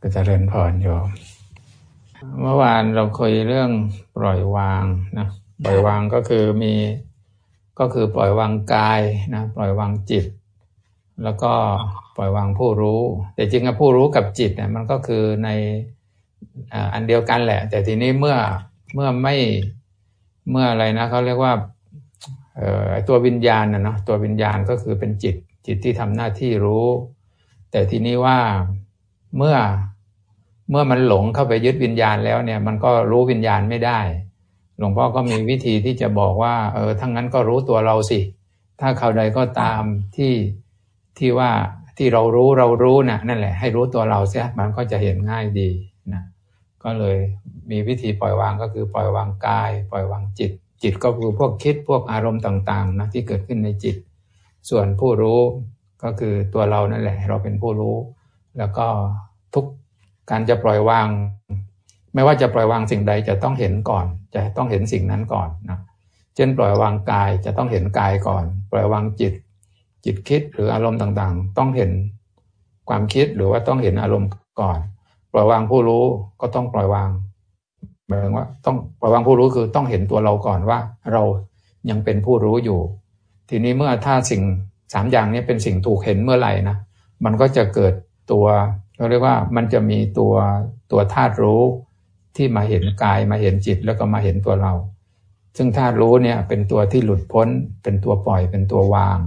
ก็จะเริญพรโยมเมื่อวานเราคุยเรื่องปล่อยวางนะปล่อยวางก็คือมีก็คือปล่อยวางกายนะปล่อยวางจิต แล้วก็ปล่อยวางผู้รู้ แต่จริงๆผู้รู้กับจิตเนี่ยมันก็คือในอันเดียวกันแหละ แต่ทีนี้เมื่อเมื่อไม่เมื่ออะไรนะเขาเรียกว่าเอ่อตัววิญญาณนะเนาะตัววิญญาณก็คือเป็นจิตจิตที่ทำหน้าที่รู้ แต่ทีนี้ว่า เมื่อเมื่อมันหลงเข้าไปยึดวิญญาณแล้วเนี่ย มันก็รู้วิญญาณไม่ได้ หลวงพ่อก็มีวิธีที่จะบอกว่า เออทั้งนั้นก็รู้ตัวเราสิ ถ้าเขาใดก็ตามที่ที่ว่าที่เรารู้เรารู้นะ่ะนั่นแหละ ให้รู้ตัวเราเสียมันก็จะเห็นง่ายดีนะก็เลยมีวิธีปล่อยวางก็คือปล่อยวางกาย ปล่อยวางจิต จิตก็คือพวกคิดพวกอารมณ์ต่างๆนะที่เกิดขึ้นในจิต ส่วนผู้รู้ก็คือตัวเรานั่นแหละ เราเป็นผู้รู้ แล้วก็ทุกการจะปล่อยวาง ไม่ว่าจะปล่อยวางสิ่งใดจะต้องเห็นก่อน จะต้องเห็นสิ่งนั้นก่อนนะเช่นปล่อยวางกายจะต้องเห็นกายก่อน ปล่อยวางจิต จิตคิดหรืออารมณ์ต่างๆ ต้องเห็นความคิดหรือว่าต้องเห็นอารมณ์ก่อน ปล่อยวางผู้รู้ก็ต้องปล่อยวางหมายถึงว่าต้องปล่อยวางผู้รู้คือต้องเห็นตัวเราก่อนว่า เรายังเป็นผู้รู้อยู่ ทีนี้เมื่อถ้าสิ่งสามอย่างนี้เป็นสิ่งถูกเห็นเมื่อไหร่นะมันก็จะเกิด ตัวเราเรียกว่ามันจะมีตัวตัวธาตุรู้ที่มาเห็นกายมาเห็นจิตแล้วก็มาเห็นตัวเรา ซึ่งธาตุรู้เนี่ยเป็นตัวที่หลุดพ้น เป็นตัวปล่อยเป็นตัววาง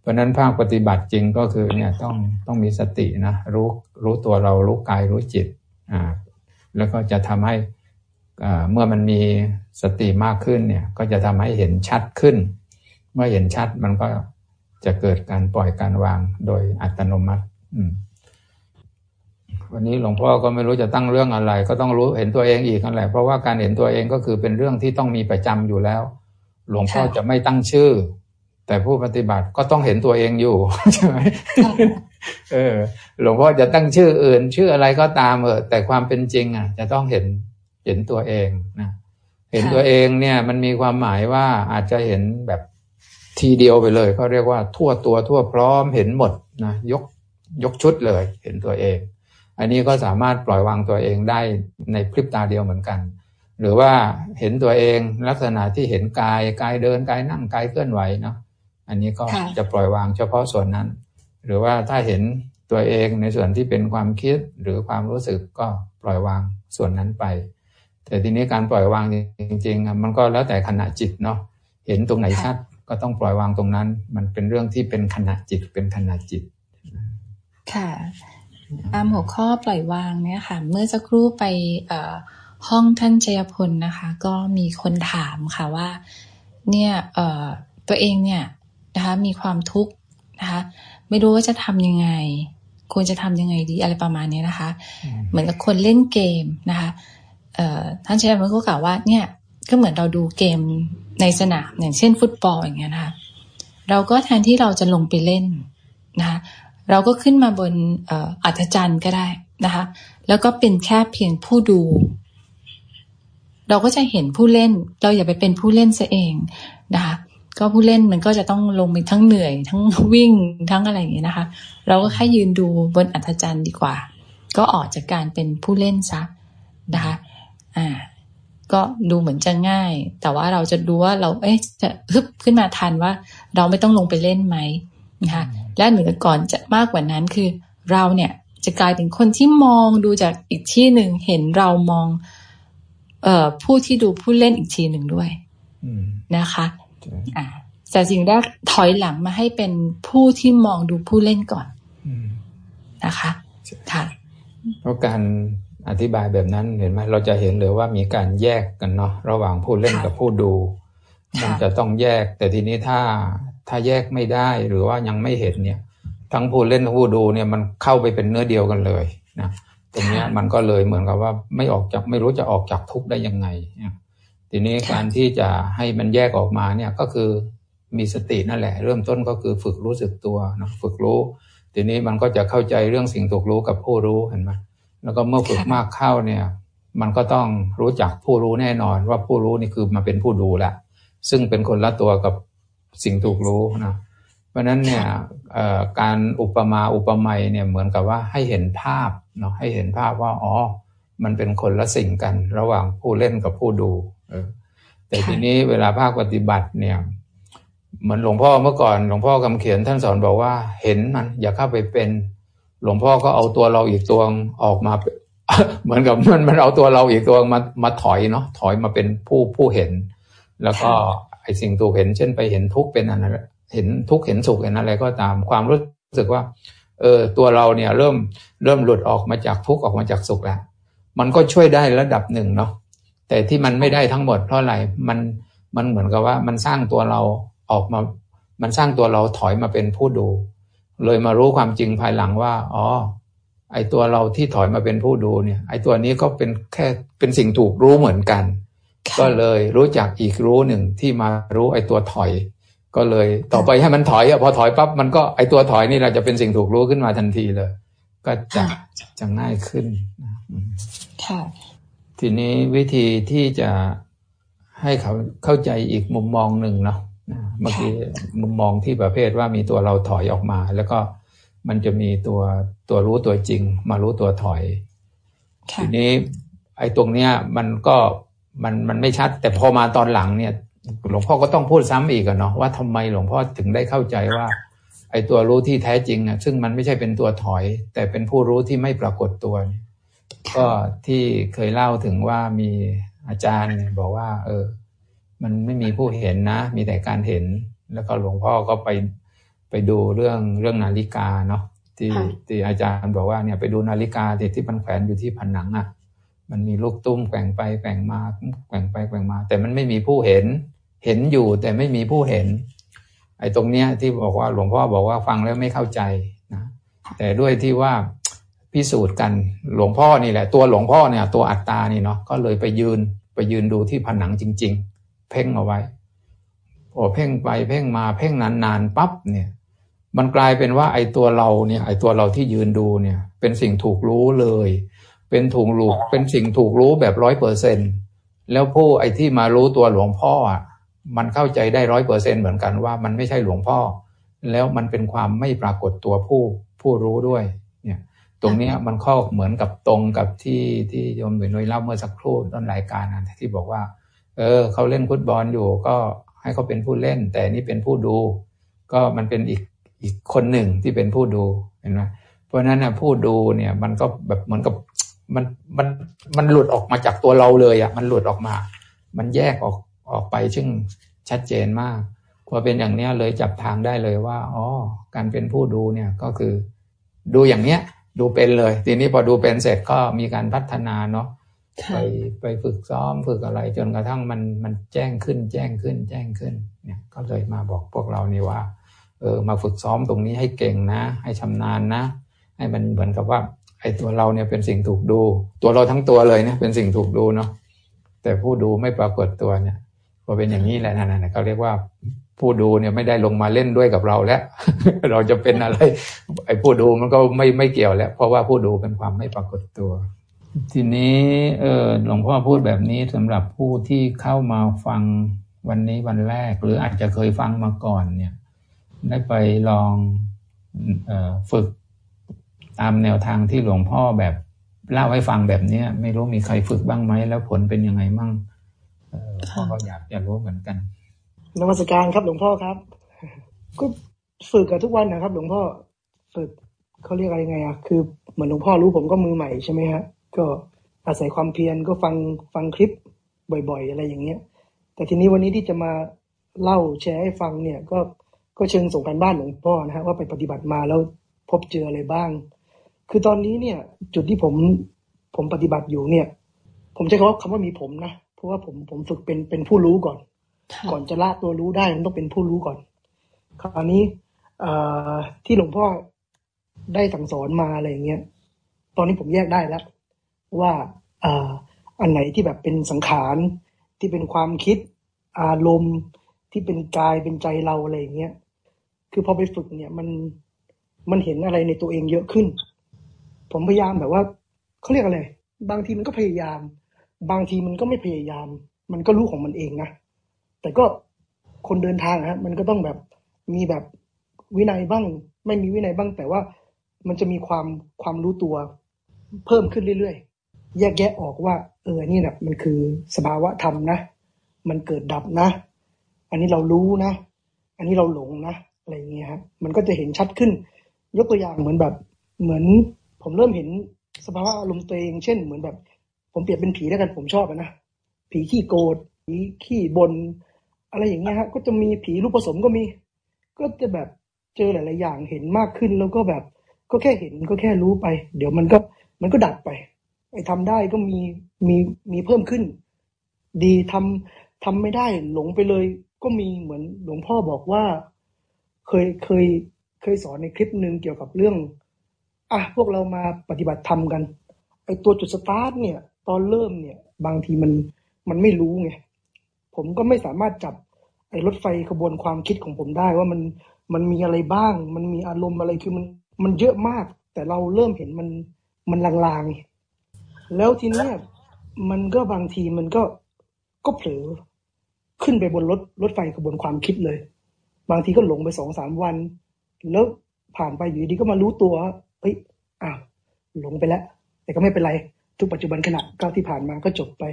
เพราะนั้นภาคปฏิบัติจริงก็คือเนี่ยต้องต้องมีสตินะรู้รู้ตัวเรารู้กายรู้จิตอ่าแล้วก็จะทำให้เมื่อมันมีสติมากขึ้นเนี่ยก็จะทำให้เห็นชัดขึ้น เมื่อเห็นชัดมันก็จะเกิดการปล่อยการวางโดยอัตโนมัติ วันนี้หลวงพ่อก็ไม่รู้จะตั้งเรื่องอะไร ก็ต้องรู้เห็นตัวเองอีกนั่นแหละเพราะว่าการเห็นตัวเองก็คือเป็นเรื่องที่ต้องมีประจำอยู่แล้ว หลวงพ่อจะไม่ตั้งชื่อ แต่ผู้ปฏิบัติก็ต้องเห็นตัวเองอยู่ใช่ไหมเออ หลวงพ่อจะตั้งชื่ออื่น ชื่ออะไรก็ตามเออแต่ความเป็นจริง อะ จะต้องเห็นเห็นตัวเองนะเห็นตัวเองเนี่ย มันมีความหมายว่าอาจจะเห็นแบบทีเดียวไปเลยเขาเรียกว่าทั่วตัวทั่วพร้อมเห็นหมดนะยก ยกชุดเลยเห็นตัวเอง อันนี้ก็สามารถปล่อยวางตัวเองได้ในพริบตาเดียวเหมือนกัน หรือว่าเห็นตัวเองลักษณะที่เห็นกายกายเดินกายนั่งกายเคลื่อนไหวเนาะอันนี้ก็จะปล่อยวางเฉพาะส่วนนั้น หรือว่าถ้าเห็นตัวเองในส่วนที่เป็นความคิดหรือความรู้สึกก็ปล่อยวางส่วนนั้นไป แต่ทีนี้การปล่อยวางจริงๆมันก็แล้วแต่ขณะจิตเนาะเห็นตรงไหนชัดก็ต้องปล่อยวางตรงนั้น มันเป็นเรื่องที่เป็นขณะจิตเป็นขณะจิต ค่ะ ตามหัวข้อปล่อยวางเนี่ยค่ะ เมื่อสักครู่ไปห้องท่านเจยพลนะคะ ก็มีคนถามค่ะว่า เนี่ยตัวเองเนี่ยนะคะ มีความทุกข์นะคะ ไม่รู้ว่าจะทำยังไง ควรจะทำยังไงดีอะไรประมาณนี้นะคะ เหมือนกับคนเล่นเกมนะคะท่านเชยพลก็กล่าวว่าเนี่ยก็เหมือนเราดูเกมในสนามอย่างเช่นฟุตบอลอย่างเงี้ยนะคะ เราก็แทนที่เราจะลงไปเล่นนะคะ เราก็ขึ้นมาบนอัธจันทร์ก็ได้นะคะ แล้วก็เป็นแค่เพียงผู้ดู เราก็จะเห็นผู้เล่น เราอย่าไปเป็นผู้เล่นซะเองนะคะ ก็ผู้เล่นมันก็จะต้องลงไปทั้งเหนื่อย ทั้งวิ่งทั้งอะไรอย่างเงี้ยนะคะ เราก็แค่ยืนดูบนอัธจันทร์ดีกว่า ก็ออกจากการเป็นผู้เล่นซะนะคะ อ่า ก็ดูเหมือนจะง่าย แต่ว่าเราจะดูว่าเรา เอ๊ะ จะฮึบขึ้นมาทันว่า เราไม่ต้องลงไปเล่นไหม นะคะและเหนือก่อนจะมากกว่านั้นคือเราเนี่ยจะกลายเป็นคนที่มองดูจากอีกที่หนึ่งเห็นเรามอง เอ่อผู้ที่ดูผู้เล่นอีกทีหนึ่งด้วยนะคะอ่าแต่สิ่งแรกถอยหลังมาให้เป็นผู้ที่มองดูผู้เล่นก่อนนะคะค่ะเพราะการอธิบายแบบนั้นเห็นไหมเราจะเห็นเลยว่ามีการแยกกันเนาะระหว่างผู้เล่นกับผู้ดู มันจะต้องแยก แต่ทีนี้ถ้า ถ้าแยกไม่ได้หรือว่ายังไม่เห็นเนี่ย ทั้งผู้เล่นทั้งผู้ดูเนี่ยมันเข้าไปเป็นเนื้อเดียวกันเลยนะตรงนี้มันก็เลยเหมือนกับว่าไม่ออกจากไม่รู้จะออกจากทุกข์ได้ยังไงทีนี้การที่จะให้มันแยกออกมาเนี่ยก็คือมีสตินั่นแหละ เริ่มต้นก็คือฝึกรู้สึกตัวนะฝึกรู้ ทีนี้มันก็จะเข้าใจเรื่องสิ่งถูกรู้กับผู้รู้เห็นไหมแล้วก็เมื่อฝึกมากเข้าเนี่ย มันก็ต้องรู้จักผู้รู้แน่นอนว่าผู้รู้นี่คือมาเป็นผู้ดูแหละซึ่งเป็นคนละตัวกับ สิ่งถูกรู้นะเพราะนั้นเนี่ยการอุปมาอุปไมยเนี่ยเหมือนกับว่าให้เห็นภาพเนาะให้เห็นภาพว่าอ๋อมันเป็นคนละสิ่งกัน ระหว่างผู้เล่นกับผู้ดูแต่ทีนี้เวลาภาคปฏิบัติเนี่ยเหมือนหลวงพ่อเมื่อก่อนหลวงพ่อคำเขียนท่านสอนบอกว่าเห็นมัน อย่าเข้าไปเป็น หลวงพ่อก็เอาตัวเราอีกตัวออกมาเหมือนกับมันมันเอาตัวเราอีกตัวมามาถอยเนาะถอยมาเป็นผู้ผู้เห็น แล้วก็ ไอสิ่งถูกเห็นเช่นไปเห็นทุกเป็นอะไรเห็นทุกเห็นสุขเห็นอะไรก็ตามความรู้สึกว่า เออตัวเราเนี่ยเริ่มเริ่มหลุดออกมาจากทุกออกมาจากสุขแล้วมันก็ช่วยได้ระดับหนึ่งเนาะแต่ที่มันไม่ได้ทั้งหมดเพราะอะไรมันมันเหมือนกับว่ามันสร้างตัวเราออกมา มันสร้างตัวเราถอยมาเป็นผู้ดู เลยมารู้ความจริงภายหลังว่า อ๋อ ไอตัวเราที่ถอยมาเป็นผู้ดูเนี่ย ไอตัวนี้ก็เป็นแค่เป็นสิ่งถูกรู้เหมือนกัน ก็เลยรู้จักอีกรู้หนึ่งที่มารู้ไอตัวถอย ก็เลยต่อไปให้มันถอยอะพอถอยปั๊บมันก็ไอตัวถอยนี่เราจะเป็นสิ่งถูกรู้ขึ้นมาทันทีเลย ก็จะจะง่ายขึ้นค่ะทีนี้วิธีที่จะให้เขาเข้าใจอีกมุมมองหนึ่งเนาะเมื่อกี้มุมมองที่ประเภทว่ามีตัวเราถอยออกมา แล้วก็มันจะมีตัวตัวรู้ตัวจริง มารู้ตัวถอย ทีนี้ไอ้ตรงเนี้ยมันก็ มันมันไม่ชัด แต่พอมาตอนหลังเนี่ย หลวงพ่อก็ต้องพูดซ้ำอีกอะเนาะว่าทำไมหลวงพ่อถึงได้เข้าใจว่า ไอ้ตัวรู้ที่แท้จริงอะซึ่งมันไม่ใช่เป็นตัวถอย แต่เป็นผู้รู้ที่ไม่ปรากฏตัวเนี่ยก็ที่เคยเล่าถึงว่ามีอาจารย์บอกว่า เออ มันไม่มีผู้เห็นนะ มีแต่การเห็น แล้วก็หลวงพ่อก็ไปไปดูเรื่องเรื่องนาฬิกาเนาะที่ที่อาจารย์บอกว่าเนี่ยไปดูนาฬิกาที่ที่มันแขวนอยู่ที่ผนังอะ่ะ มันมีลูกตุ้มแกว่งไปแกว่งมาแกว่งไปแกว่งมา แต่มันไม่มีผู้เห็น เห็นอยู่แต่ไม่มีผู้เห็น ไอ้ตรงเนี้ยที่บอกว่าหลวงพ่อบอกว่าฟังแล้วไม่เข้าใจนะแต่ด้วยที่ว่าพิสูจน์กันหลวงพ่อนี่แหละ ตัวหลวงพ่อเนี่ย ตัวอัตตานี่เนาะก็เลยไปยืนไปยืนดูที่ผนังจริง ๆ เพ่งเอาไว้พอเพ่งไปเพ่งมาเพ่งนานๆปั๊บเนี่ย มันกลายเป็นว่าไอ้ตัวเราเนี่ย ไอ้ตัวเราที่ยืนดูเนี่ย เป็นสิ่งถูกรู้เลย เป็นถูกรู้เป็นสิ่งถูกรู้แบบร้อยเปอร์เซ็นแล้วผู้ไอ้ที่มารู้ตัวหลวงพ่ออะมันเข้าใจได้ร้อยเปอร์เซ็นเหมือนกันว่ามันไม่ใช่หลวงพ่อ แล้วมันเป็นความไม่ปรากฏตัวผู้ผู้รู้ด้วยตรงนี้มันเข้าเหมือนกับตรงกับที่ที่โยมหนุ่ยเล่าเมื่อสักครู่ต้นรายการนะที่บอกว่า เออเขาเล่นฟุตบอลอยู่ก็ให้เขาเป็นผู้เล่น แต่นี่เป็นผู้ดู ก็มันเป็นอีกอีกคนหนึ่งที่เป็นผู้ดูเห็นไหมเพราะฉะนั้นนะผู้ดูเนี่ยมันก็แบบเหมือนกับ มันมันมันหลุดออกมาจากตัวเราเลยอะ่ะ มันหลุดออกมา มันแยกออกออกไปซึ่งชัดเจนมากพอเป็นอย่างเนี้ยเลยจับทางได้เลยว่าอ๋อการเป็นผู้ดูเนี่ยก็คือ ดูอย่างเนี้ย ดูเป็นเลย ทีนี้พอดูเป็นเสร็จก็มีการพัฒนาเนาะไปไปฝึกซ้อมฝึกอะไร จนกระทั่งมันมันแจ้งขึ้น แจ้งขึ้น แจ้งขึ้น เนี่ย ก็เลยมาบอกพวกเรานี่ว่า เออมาฝึกซ้อมตรงนี้ให้เก่งนะ ให้ชำนาญนะ ให้มันเหมือนกับว่า ไอ้ตัวเราเนี่ยเป็นสิ่งถูกดู ตัวเราทั้งตัวเลยเนี่ยเป็นสิ่งถูกดูเนาะแต่ผู้ดูไม่ปรากฏตัวเนี่ยพอเป็นอย่างนี้แหละนั่นเขาเรียกว่าผู้ดูเนี่ยไม่ได้ลงมาเล่นด้วยกับเราแล้ว เราจะเป็นอะไร ไอ้ผู้ดูมันก็ไม่ไม่เกี่ยวแล้ว เพราะว่าผู้ดูเป็นความไม่ปรากฏตัว ทีนี้เออหลวงพ่อพูดแบบนี้สำหรับผู้ที่เข้ามาฟังวันนี้วันแรก หรืออาจจะเคยฟังมาก่อนเนี่ย ได้ไปลองออฝึก ตามแนวทางที่หลวงพ่อแบบเล่าให้ฟังแบบเนี้ย ไม่รู้มีใครฝึกบ้างไหมแล้วผลเป็นยังไงมั่งพ่อก็อยากจะรู้เหมือนกันนมัสการครับหลวงพ่อครับก็ฝึกกับทุกวันนะครับ หลวงพ่อฝึกเขาเรียกอะไรไงอะคือเหมือนหลวงพ่อรู้ผมก็มือใหม่ใช่ไหมฮะก็อาศัยความเพียรก็ฟังฟังคลิปบ่อย ๆ อะไรอย่างเงี้ย แต่ทีนี้วันนี้ที่จะมาเล่าแชร์ให้ฟังเนี่ย ก็ก็เชิงส่งกันบ้านหลวงพ่อนะฮะว่าไปปฏิบัติมาแล้วพบเจออะไรบ้าง คือตอนนี้เนี่ย จุดที่ผมผมปฏิบัติอยู่เนี่ย ผมใช้คำว่าคำว่ามีผมนะเพราะว่าผมผมฝึกเป็นเป็นผู้รู้ก่อน ก่อนจะละตัวรู้ได้มันต้องเป็นผู้รู้ก่อน คราวนี้ที่หลวงพ่อได้สั่งสอนมาอะไรเงี้ยตอนนี้ผมแยกได้แล้ว ว่าอันไหนที่แบบเป็นสังขารที่เป็นความคิดอารมณ์ที่เป็นกายเป็นใจเราอะไรเงี้ย คือพอไปฝึกเนี่ยมันมันเห็นอะไรในตัวเองเยอะขึ้น ผมพยายามแบบว่าเขาเรียกอะไร บางทีมันก็พยายาม บางทีมันก็ไม่พยายาม มันก็รู้ของมันเองนะ แต่ก็คนเดินทางฮะมันก็ต้องแบบมีแบบวินัยบ้าง ไม่มีวินัยบ้าง แต่ว่ามันจะมีความความรู้ตัวเพิ่มขึ้นเรื่อยๆ แยกแยะออกว่า เออนี่นะมันคือสภาวะธรรมนะ มันเกิดดับนะ อันนี้เรารู้นะ อันนี้เราหลงนะ อะไรเงี้ยครับมันก็จะเห็นชัดขึ้น ยกตัวอย่างเหมือนแบบเหมือน ผมเริ่มเห็นสภาวะอารมณ์ตัวเองเช่นเหมือนแบบ ผมเปรียบเป็นผีแล้วกันผมชอบนะผีขี้โกรธผีขี้บน อะไรอย่างเงี้ยฮะก็จะมีผีรูปผสมก็มี ก็จะแบบเจอหลาย ๆ อย่างเห็นมากขึ้นแล้วก็แบบ ก็แค่เห็นก็แค่รู้ไป เดี๋ยวมันก็มันก็ดับไปไอ้ทำได้ก็มีมีมีเพิ่มขึ้น ดีทำทำไม่ได้หลงไปเลย ก็มีเหมือนหลวงพ่อบอกว่า เคยเคยเคยสอนในคลิปหนึ่งเกี่ยวกับเรื่อง อะพวกเรามาปฏิบัติธรรมกันไอตัวจุดสตาร์ทเนี่ย ตอนเริ่มเนี่ย บางทีมันมันไม่รู้ไงผมก็ไม่สามารถจับไอรถไฟขบวนความคิดของผมได้ว่ามันมันมีอะไรบ้าง มันมีอารมณ์อะไรคือมันมันเยอะมาก แต่เราเริ่มเห็นมันมันลางๆ แล้วทีนี้มันก็บางทีมันก็ก็เผลอขึ้นไปบนรถรถไฟขบวนความคิดเลย บางทีก็หลงไปสองสามวัน แล้วผ่านไปอยู่ดีก็มารู้ตัว เฮ้ยอ้าวหลงไปแล้ว แต่ก็ไม่เป็นไร ทุกปัจจุบันขณะก้าวที่ผ่านมาก็จบไป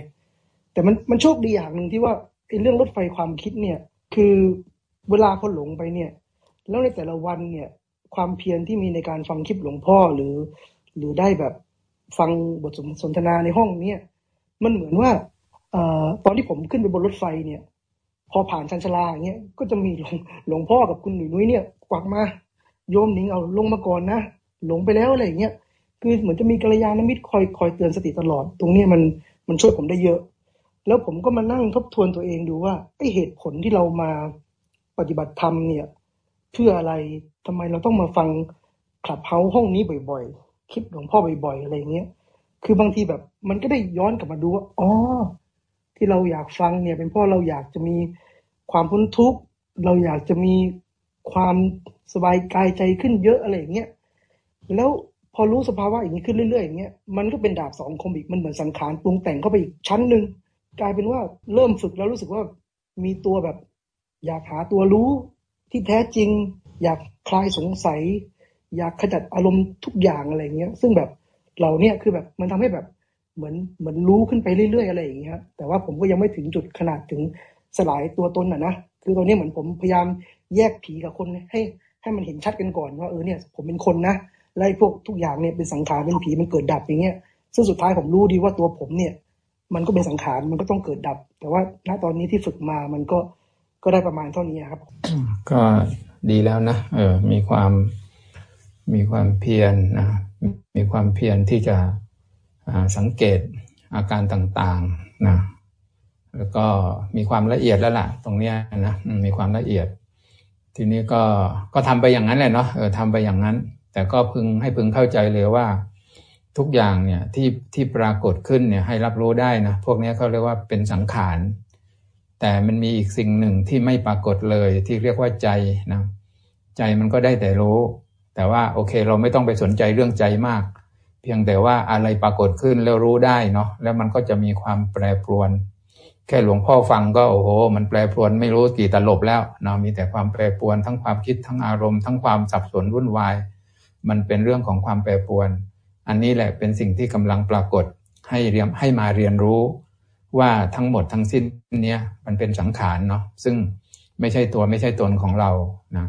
แต่มันมันโชคดีอย่างหนึ่งที่ว่าไอ้เรื่องรถไฟความคิดเนี่ย คือเวลาพอหลงไปเนี่ย แล้วในแต่ละวันเนี่ย ความเพียรที่มีในการฟังคลิปหลวงพ่อหรือ หรือได้แบบฟังบทสนทนาในห้องเนี่ยมันเหมือนว่าอตอนที่ผมขึ้นไปบนรถไฟเนี่ย พอผ่านชันชลาอย่างเงี้ยก็จะมีหลวงหลวงพ่อกับคุณหนุ่ยนุ้ยเนี่ยกวักมาโยมหนิงเอาลงมาก่อนนะ หลงไปแล้วอะไรอย่างเงี้ยคือเหมือนจะมีกัลยาณมิตรคอยคอยเตือนสติตลอด ตรงนี้มันมันช่วยผมได้เยอะ แล้วผมก็มานั่งทบทวนตัวเองดูว่าไอเหตุผลที่เรามาปฏิบัติธรรมเนี่ย เพื่ออะไรทำไมเราต้องมาฟังคลับเฮาห้องนี้บ่อยๆ คลิปหลวงพ่อบ่อยๆ อะไรเงี้ย คือบางทีแบบมันก็ได้ย้อนกลับมาดูว่า อ๋อ ที่เราอยากฟังเนี่ย เป็นเพราะเราอยากจะมีความพ้นทุกข์ เราอยากจะมีความสบายกายใจขึ้นเยอะอะไรเงี้ย แล้วพอรู้สภาวะอย่างนี้ขึ้นเรื่อยๆอย่างเงี้ยมันก็เป็นดาบสองคมอีกมันเหมือนสังขารปรุงแต่งเข้าไปอีกชั้นหนึ่งกลายเป็นว่าเริ่มฝึกแล้วรู้สึกว่ามีตัวแบบ อยากหาตัวรู้ที่แท้จริง อยากคลายสงสัย อยากขจัดอารมณ์ทุกอย่างอะไรเงี้ย ซึ่งแบบเราเนี่ยคือแบบมันทำให้แบบเหมือนเหมือนรู้ขึ้นไปเรื่อยๆอะไรอย่างเงี้ยแต่ว่าผมก็ยังไม่ถึงจุดขนาดถึงสลายตัวตนอะนะคือตอนนี้เหมือนผมพยายามแยกผีกับคนให้ให้มันเห็นชัดกันก่อนว่าเออเนี่ย ผมเป็นคนนะ ไล่พวกทุกอย่างเนี่ยเป็นสังขารเป็นผีมันเกิดดับอย่างเงี้ยซึ่งสุดท้ายผมรู้ดีว่าตัวผมเนี่ย มันก็เป็นสังขารมันก็ต้องเกิดดับ แต่ว่าณตอนนี้ที่ฝึกมามันก็ก็ได้ประมาณเท่านี้ครับ ก็ดีแล้วนะเออ มีความมีความเพียรนะมีความเพียรที่จะสังเกตอาการต่างๆนะแล้วก็มีความละเอียดแล้วล่ะ ตรงเนี้ยนะมีความละเอียด ทีนี้ก็ก็ทำไปอย่างนั้นแหละเนาะเออทำไปอย่างนั้น แต่ก็พึงให้พึงเข้าใจเลยว่า ทุกอย่างเนี่ยที่ที่ปรากฏขึ้นเนี่ยให้รับรู้ได้นะพวกนี้เขาเรียกว่าเป็นสังขาร แต่มันมีอีกสิ่งหนึ่งที่ไม่ปรากฏเลยที่เรียกว่าใจนะใจมันก็ได้แต่รู้ แต่ว่าโอเคเราไม่ต้องไปสนใจเรื่องใจมาก เพียงแต่ว่าอะไรปรากฏขึ้นแล้วรู้ได้เนาะแล้วมันก็จะมีความแปรปรวน แค่หลวงพ่อฟังก็โอ้โห มันแปรปรวนไม่รู้กี่ตลบแล้วเนาะมีแต่ความแปรปรวนทั้งความคิดทั้งอารมณ์ ทั้งความสับสนวุ่นวาย มันเป็นเรื่องของความแปรปรวน อันนี้แหละเป็นสิ่งที่กำลังปรากฏให้เรียนให้มาเรียนรู้ว่าทั้งหมดทั้งสิ้นเนี้ยมันเป็นสังขารเนาะซึ่งไม่ใช่ตัวไม่ใช่ตนของเรานะ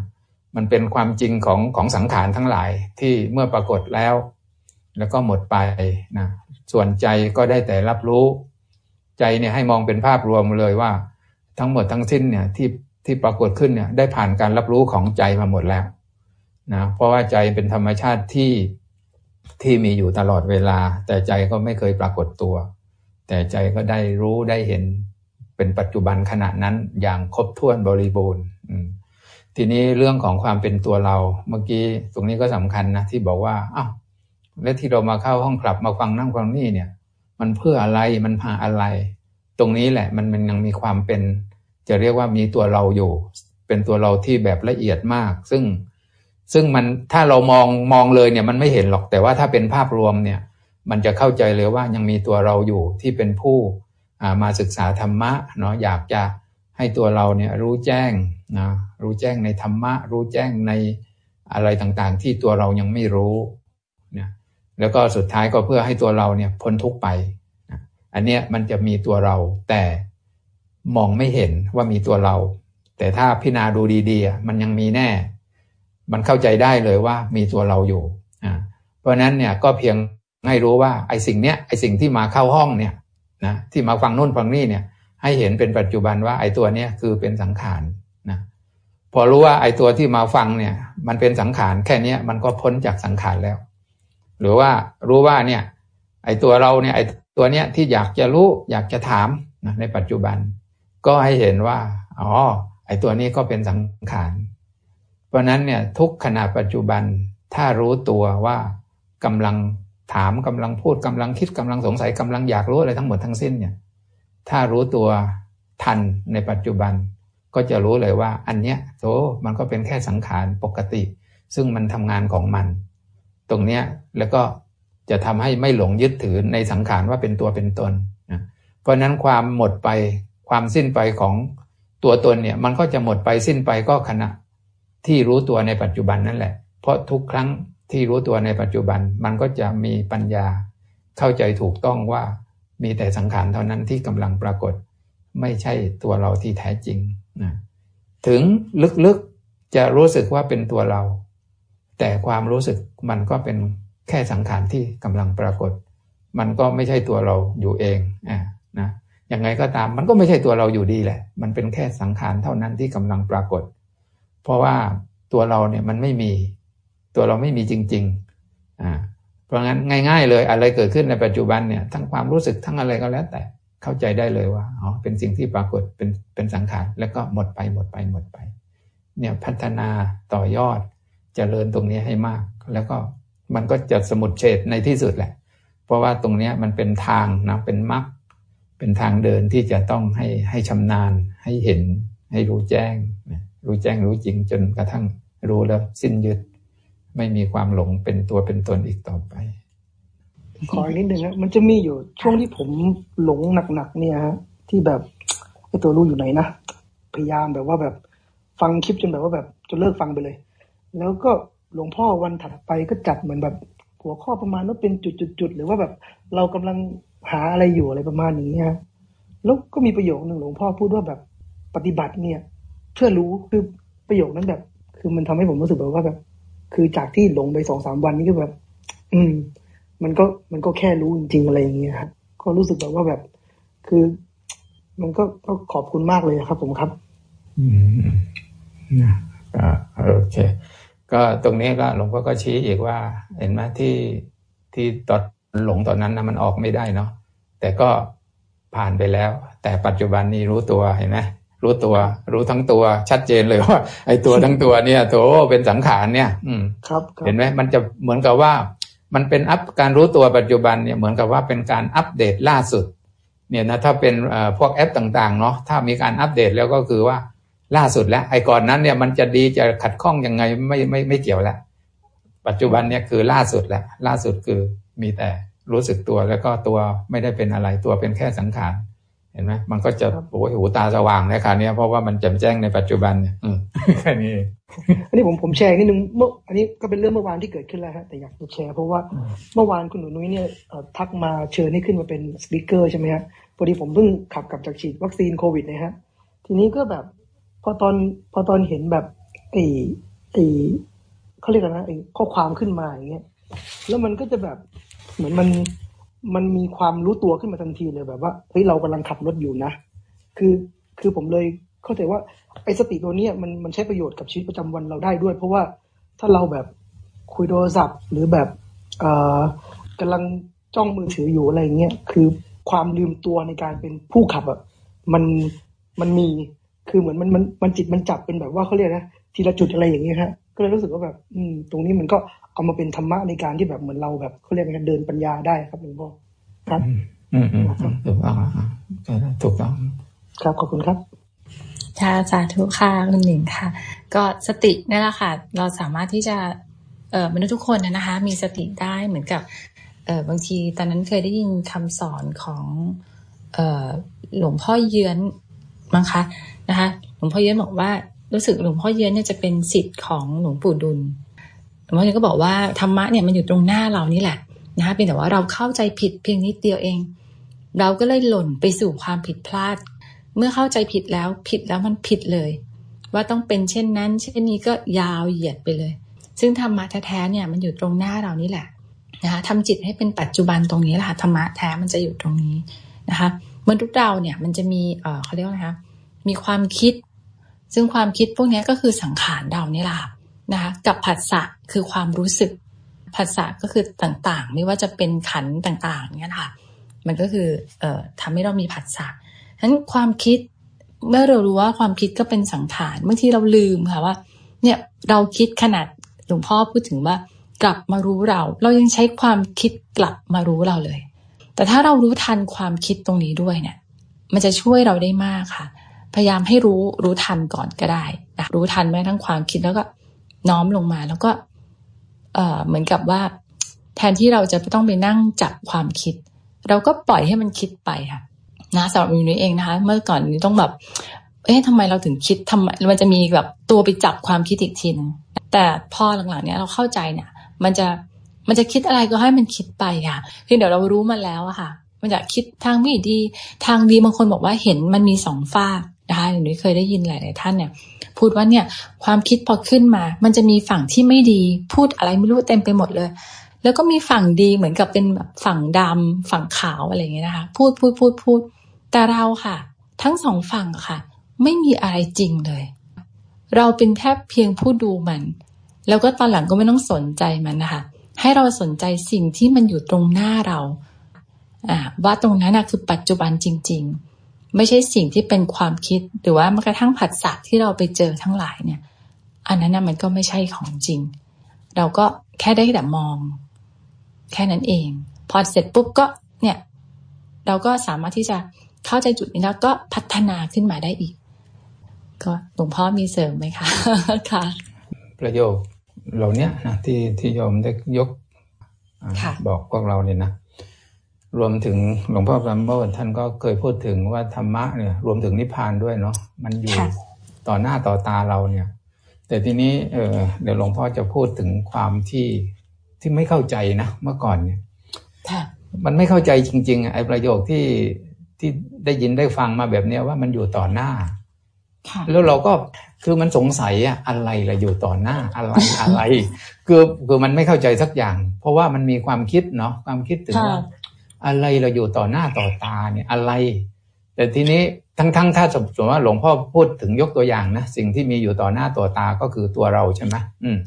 มันเป็นความจริงของของสังขารทั้งหลายที่เมื่อปรากฏแล้ว แล้วก็หมดไปนะส่วนใจก็ได้แต่รับรู้ ใจเนี่ยให้มองเป็นภาพรวมเลยว่า ทั้งหมดทั้งสิ้นเนี่ยที่ที่ปรากฏขึ้นเนี่ยได้ผ่านการรับรู้ของใจมาหมดแล้ว นะเพราะว่าใจเป็นธรรมชาติที่ที่มีอยู่ตลอดเวลา แต่ใจก็ไม่เคยปรากฏตัว แต่ใจก็ได้รู้ได้เห็นเป็นปัจจุบันขณะนั้นอย่างครบถ้วนบริบูรณ์ทีนี้เรื่องของความเป็นตัวเราเมื่อกี้ตรงนี้ก็สำคัญนะที่บอกว่าอ้าวและที่เรามาเข้าห้องกลับมาฟังนั่งฟังนี่เนี่ย มันเพื่ออะไรมันพาอะไร ตรงนี้แหละมันมันยังมีความเป็น จะเรียกว่ามีตัวเราอยู่ เป็นตัวเราที่แบบละเอียดมาก ซึ่ง ซึ่งมันถ้าเรามองมองเลยเนี่ยมันไม่เห็นหรอกแต่ว่าถ้าเป็นภาพรวมเนี่ยมันจะเข้าใจเลยว่ายังมีตัวเราอยู่ที่เป็นผู้มาศึกษาธรรมะเนาะอยากจะให้ตัวเราเนี่ยรู้แจ้งนะรู้แจ้งในธรรมะ รู้แจ้งในอะไรต่างๆ ที่ตัวเรายังไม่รู้นะแล้วก็สุดท้ายก็เพื่อให้ตัวเราเนี่ยพ้นทุกไปนะอันเนี้ยมันจะมีตัวเราแต่มองไม่เห็นว่ามีตัวเรา แต่ถ้าพิจารณาดูดีๆมันยังมีแน่ มันเข้าใจได้เลยว่ามีตัวเราอยู่อ่าเพราะนั้นเนี่ยก็เพียงให้รู้ว่าไอ้สิ่งเนี้ยไอ้สิ่งที่มาเข้าห้องเนี่ยนะที่มาฟังนู่นฟังนี่เนี่ย ให้เห็นเป็นปัจจุบันว่าไอ้ตัวเนี้ยคือเป็นสังขารนะพอรู้ว่าไอ้ตัวที่มาฟังเนี่ย มันเป็นสังขารแค่เนี้ยมันก็พ้นจากสังขารแล้ว หรือว่ารู้ว่าเนี่ย ไอ้ตัวเราเนี่ยไอ้ตัวเนี้ยที่อยากจะรู้อยากจะถามนะในปัจจุบัน ก็ให้เห็นว่าอ๋อไอ้ตัวนี้ก็เป็นสังขาร เพราะนั้นเนี่ยทุกขณะปัจจุบันถ้ารู้ตัวว่ากำลังถามกำลังพูดกำลังคิดกำลังสงสัยกำลังอยากรู้อะไรทั้งหมดทั้งสิ้นเนี่ยถ้ารู้ตัวทันในปัจจุบัน ก็จะรู้เลยว่า อันเนี้ยโธมันก็เป็นแค่สังขารปกติ ซึ่งมันทำงานของมัน ตรงเนี้ยแล้วก็จะทำให้ไม่หลงยึดถือในสังขารว่าเป็นตัวเป็นตนนะเพราะนั้นความหมดไปความสิ้นไปของตัวตนเนี่ยมันก็จะหมดไปสิ้นไปก็ขณะ ที่รู้ตัวในปัจจุบันนั่นแหละ เพราะทุกครั้งที่รู้ตัวในปัจจุบันมันก็จะมีปัญญา เข้าใจถูกต้องว่ามีแต่สังขารเท่านั้นที่กำลังปรากฏ ไม่ใช่ตัวเราที่แท้จริงนะถึงลึกๆจะรู้สึกว่าเป็นตัวเรา แต่ความรู้สึกมันก็เป็นแค่สังขารที่กำลังปรากฏ มันก็ไม่ใช่ตัวเราอยู่เองอ่านะยังไงก็ตามมันก็ไม่ใช่ตัวเราอยู่ดีแหละ มันเป็นแค่สังขารเท่านั้นที่กำลังปรากฏ เพราะว่าตัวเราเนี่ยมันไม่มี ตัวเราไม่มีจริงๆอ่าเพราะงั้นง่าย ๆ เลยอะไรเกิดขึ้นในปัจจุบันเนี่ยทั้งความรู้สึกทั้งอะไรก็แล้วแต่เข้าใจได้เลยว่าอ๋อเป็นสิ่งที่ปรากฏเป็นเป็นสังขารแล้วก็หมดไปหมดไปหมดไป เนี่ยพัฒนาต่อยอดจเจริญตรงนี้ให้มาก แล้วก็มันก็จะสมุดเฉดในที่สุดแหละ เพราะว่าตรงนี้มันเป็นทางนะเป็นมรรคเป็นทางเดินที่จะต้องให้ให้ชำนาญให้เห็นให้รู้แจ้ง รู้แจ้งรู้จริงจนกระทั่งรู้แล้วสิ้นยึด ไม่มีความหลงเป็นตัวเป็นตนอีกต่อไป ขออีกนิดหนึ่งนะมันจะมีอยู่ช่วงที่ผมหลงหนักๆเนี่ยฮะที่แบบไอตัวรู้อยู่ไหนนะพยายามแบบว่าแบบฟังคลิปจนแบบว่าแบบจนเลิกฟังไปเลย แล้วก็หลวงพ่อวันถัดไปก็จัดเหมือนแบบหัวข้อประมาณว่าเป็นจุดๆหรือว่าแบบ เรากำลังหาอะไรอยู่อะไรประมาณนี้ฮะแล้วก็มีประโยคหนึ่งหลวงพ่อพูดว่าแบบปฏิบัติเนี่ย เพื่อรู้คือประโยคนั้นแบบ คือมันทำให้ผมรู้สึกแบบว่าแบบ คือจากที่หลงไปสองสามวันนี้ก็แบบ อืม มันก็มันก็แค่รู้จริงๆอะไรอย่างเงี้ยครับก็รู้สึกแบบว่าแบบ คือ มันก็ก็ขอบคุณมากเลยครับ ผมครับ อืมนะก็โอเค ก็ตรงนี้ก็หลวงพ่อก็ชี้อีกว่า เห็นไหมที่ที่ตอนหลงตอนนั้นนะมันออกไม่ได้เนาะแต่ก็ผ่านไปแล้ว แต่ปัจจุบันนี้รู้ตัวเห็นไหม รู้ตัว รู้ทั้งตัวชัดเจนเลยว่า ไอ้ตัวทั้งตัวเนี่ยโถเป็นสังขารเนี่ย อืมครับเห็นไหมมันจะเหมือนกับว่า มันเป็นอัพการรู้ตัวปัจจุบันเนี่ยเหมือนกับว่าเป็นการอัปเดตล่าสุด เนี่ยนะถ้าเป็นพวกแอปต่างๆเนาะถ้ามีการอัปเดตแล้วก็คือว่าล่าสุดแล้วไอ้ก่อนนั้นเนี่ยมันจะดีจะขัดข้องยังไงไม่ไม่ไม่เกี่ยวแล้วปัจจุบันเนี่ยคือล่าสุดแล้วล่าสุดคือมีแต่รู้สึกตัวแล้วก็ตัวไม่ได้เป็นอะไรตัวเป็นแค่สังขาร เห็นไหมมันก็จะโอ้ยหูตาสว่างในคราวนี้เพราะว่ามันแจ่มแจ้งในปัจจุบันเนี่ยแค่นี้อันนี้ผมผมแชร์นิดนึงเมื่ออันนี้ก็เป็นเรื่องเมื่อวานที่เกิดขึ้นแล้วฮะแต่อยากจะแชร์เพราะว่าเมื่อวานคุณหนูนุ้ยเนี่ยทักมาเชิญให้ขึ้นมาเป็นสปิเกอร์ใช่ไหมฮะพอดีผมเพิ่งขับกลับจากฉีดวัคซีนโควิดนะฮะทีนี้ก็แบบพอตอนพอตอนเห็นแบบไอ้ไอ้เขาเรียกอะไรนะไอ้ข้อความขึ้นมาอย่างเงี้ยแล้วมันก็จะแบบเหมือนมัน มันมีความรู้ตัวขึ้นมาทันทีเลยแบบว่าเฮ้ยเรากำลังขับรถอยู่นะ คือคือผมเลยเข้าใจว่าไอ้สติตัวนี้มันมันใช้ประโยชน์กับชีวิตประจำวันเราได้ด้วย เพราะว่าถ้าเราแบบคุยโทรศัพท์ หรือแบบเอ่อกำลังจ้องมือถืออยู่อะไรเงี้ยคือความลืมตัวในการเป็นผู้ขับอะมันมันมีคือเหมือนมันมันมันจิตมันจับเป็นแบบว่าเขาเรียกนะทีละจุดอะไรอย่างเงี้ยฮะ ก็เลยรู้สึกว่าแบบ อืม ตรงนี้มันก็เอามาเป็นธรรมะในการที่แบบเหมือนเราแบบเขาเรียกว่าเดินปัญญาได้ครับหลวงพ่อครับ อืมอืมถูกต้องถูกต้องครับขอบคุณครับค่ะสาธุค่ะคุณหนิงค่ะ ก็สตินี่แหละค่ะ เราสามารถที่จะเอ่อมนุษย์ทุกคนนะคะ มีสติได้เหมือนกับเอ่อบางทีตอนนั้นเคยได้ยินคำสอนของเอ่อหลวงพ่อเยือนมั้งคะนะคะ หลวงพ่อเยือนบอกว่า รู้สึกหลวงพ่อเยือนเนี่ยจะเป็นสิทธิ์ของหลวงปู่ดุลหลวงพ่อเยือนก็บอกว่าธรรมะเนี่ยมันอยู่ตรงหน้าเรานี่แหละนะคะเพียงแต่ว่าเราเข้าใจผิดเพียงนิดเดียวเอง เราก็เลยหล่นไปสู่ความผิดพลาด เมื่อเข้าใจผิดแล้วผิดแล้วมันผิดเลย ว่าต้องเป็นเช่นนั้น เช่นนี้ก็ยาวเหยียดไปเลย ซึ่งธรรมะแท้ๆเนี่ยมันอยู่ตรงหน้าเรานี่แหละนะคะทำจิตให้เป็นปัจจุบันตรงนี้แหละธรรมะแท้มันจะอยู่ตรงนี้นะคะมนุษย์เราเนี่ยมันจะมีเออเขาเรียกว่านะคะมีความคิด ซึ่งความคิดพวกนี้ก็คือสังขารเรานี่แหละนะคะกับผัสสะคือความรู้สึกผัสสะก็คือต่างๆ ไม่ว่าจะเป็นขันต่างๆเนี่ยค่ะ มันก็คือเอ่อทำให้เรามีผัสสะฉะนั้นความคิดเมื่อเรารู้ว่าความคิดก็เป็นสังขารบางทีเราลืมค่ะว่า เนี่ยเราคิดขนาดหลวงพ่อพูดถึงว่ากลับมารู้เรา เรายังใช้ความคิดกลับมารู้เราเลย แต่ถ้าเรารู้ทันความคิดตรงนี้ด้วยเนี่ย มันจะช่วยเราได้มากค่ะ พยายามให้รู้รู้ทันก่อนก็ได้นะรู้ทันแม้ทั้งความคิดแล้วก็น้อมลงมาแล้วก็เอ่อเหมือนกับว่า แทนที่เราจะต้องไปนั่งจับความคิด เราก็ปล่อยให้มันคิดไปค่ะนะสำหรับมิวนี้เองนะคะ เมื่อก่อนนี้ต้องแบบ เอ๊ะทำไมเราถึงคิดทำไมมันจะมีแบบตัวไปจับความคิดอีกทีนึงแต่พอหลังๆเนี้ยเราเข้าใจเนี่ย มันจะมันจะคิดอะไรก็ให้มันคิดไปค่ะเพียงเดี๋ยวเรารู้มาแล้วอะค่ะ มันจะคิดทางไม่ดี ทางดีบางคนบอกว่าเห็นมันมีสองฝาก นะคะหนี้เคยได้ยินหลาย ๆ ท่านเนี่ย พูดว่าเนี่ยความคิดพอขึ้นมา มันจะมีฝั่งที่ไม่ดีพูดอะไรไม่รู้เต็มไปหมดเลย แล้วก็มีฝั่งดีเหมือนกับเป็นแบบฝั่งดำฝั่งขาวอะไรอย่างเงี้ยนะคะ พูดพูดพูดพูดแต่เราค่ะ ทั้งสองฝั่งค่ะ ไม่มีอะไรจริงเลย เราเป็นแค่เพียงผู้ดูมัน แล้วก็ตอนหลังก็ไม่ต้องสนใจมันนะคะให้เราสนใจสิ่งที่มันอยู่ตรงหน้าเราอ่าว่าตรงนั้นนะคือปัจจุบันจริง ๆ ไม่ใช่สิ่งที่เป็นความคิดหรือว่าแม้กระทั่งผัสสะที่เราไปเจอทั้งหลายเนี่ย อันนั้นนะมันก็ไม่ใช่ของจริง เราก็แค่ได้แต่มอง แค่นั้นเอง พอเสร็จปุ๊บก็เนี่ย เราก็สามารถที่จะเข้าใจจุดนี้แล้วก็พัฒนาขึ้นมาได้อีก ก็หลวงพ่อมีเสริมไหมคะค่ะ ประโยคเหล่านี้นะที่ที่โยมได้ยกบอกพวกเราเนี่ยนะ รวมถึงหลวงพ่อพระโมทท่านก็เคยพูดถึงว่าธรรมะเนี่ยรวมถึงนิพพานด้วยเนาะมันอยู่ต่อหน้าต่อตาเราเนี่ย แต่ทีนี้เออเดี๋ยวหลวงพ่อจะพูดถึงความที่ที่ไม่เข้าใจนะเมื่อก่อนเนี่ยมันไม่เข้าใจจริง ๆ ไอ้ประโยคที่ที่ได้ยินได้ฟังมาแบบเนี้ยว่ามันอยู่ต่อหน้าแล้วเราก็คือมันสงสัยอะอะไรละอยู่ต่อหน้าอะไรอะไร คือคือมันไม่เข้าใจสักอย่าง เพราะว่ามันมีความคิดเนาะความคิดถึงว่า อะไรเราอยู่ต่อหน้าต่อตาเนี่ยอะไร แต่ทีนี้ทั้งทั้งถ้าสมมติว่าหลวงพ่อพูดถึงยกตัวอย่างนะสิ่งที่มีอยู่ต่อหน้าต่อตาก็คือตัวเราใช่ไหมอืม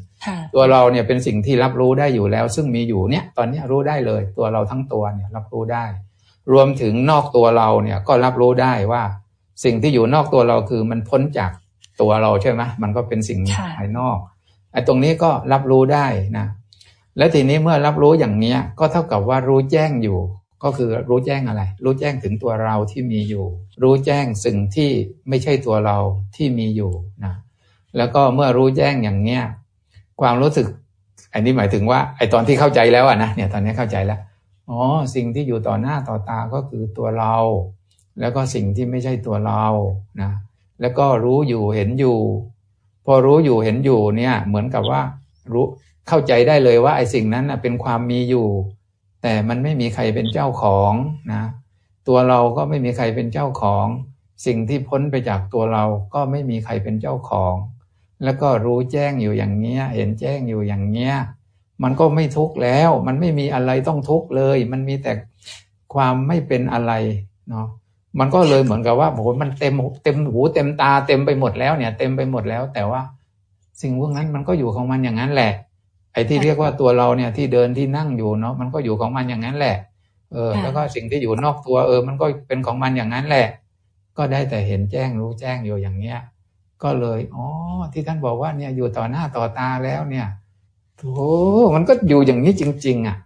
ตัวเราเนี่ยเป็นสิ่งที่รับรู้ได้อยู่แล้ว ซึ่งมีอยู่เนี่ย ตอนนี้รู้ได้เลย ตัวเราทั้งตัวเนี่ยรับรู้ได้ รวมถึงนอกตัวเราเนี่ยก็รับรู้ได้ว่า สิ่งที่อยู่นอกตัวเราคือมันพ้นจากตัวเราใช่ไหมมันก็เป็นสิ่งภายนอกไอ้ตรงนี้ก็รับรู้ได้นะและทีนี้เมื่อรับรู้อย่างเนี้ยก็เท่ากับว่ารู้แจ้งอยู่ ก็คือรู้แจ้งอะไร รู้แจ้งถึงตัวเราที่มีอยู่ รู้แจ้งสิ่งที่ไม่ใช่ตัวเราที่มีอยู่นะแล้วก็เมื่อรู้แจ้งอย่างเนี้ยความรู้สึก อันนี้หมายถึงว่าไอตอนที่เข้าใจแล้วอะนะเนี่ยตอนนี้เข้าใจแล้วอ๋อสิ่งที่อยู่ต่อหน้าต่อตาก็คือตัวเรา แล้วก็สิ่งที่ไม่ใช่ตัวเรานะแล้วก็รู้อยู่เห็นอยู่ พอรู้อยู่เห็นอยู่เนี่ย เหมือนกับว่ารู้เข้าใจได้เลยว่าไอ้สิ่งนั้นเป็นความมีอยู่ แต่มันไม่มีใครเป็นเจ้าของนะ ตัวเราก็ไม่มีใครเป็นเจ้าของ สิ่งที่พ้นไปจากตัวเราก็ไม่มีใครเป็นเจ้าของ แล้วก็รู้แจ้งอยู่อย่างเนี้ย เห็นแจ้งอยู่อย่างเนี้ย มันก็ไม่ทุกข์แล้ว มันไม่มีอะไรต้องทุกข์เลย มันมีแต่ความไม่เป็นอะไรเนาะมันก็เลยเหมือนกับว่าโอ้โหมันเต็มเต็มหูเต็มตาเต็มไปหมดแล้วเนี่ย เต็มไปหมดแล้ว แต่ว่าสิ่งพวกนั้นมันก็อยู่ของมันอย่างนั้นแหละ ไอ้ที่เรียกว่าตัวเราเนี่ยที่เดินที่นั่งอยู่เนาะมันก็อยู่ของมันอย่างนั้นแหละ เออ แล้วก็สิ่งที่อยู่นอกตัวเออ มันก็เป็นของมันอย่างนั้นแหละ ก็ได้แต่เห็นแจ้งรู้แจ้งอยู่อย่างเนี้ย ก็เลยอ๋อที่ท่านบอกว่าเนี่ยอยู่ต่อหน้าต่อตาแล้วเนี่ยโอ้มันก็อยู่อย่างนี้จริง ๆ อะ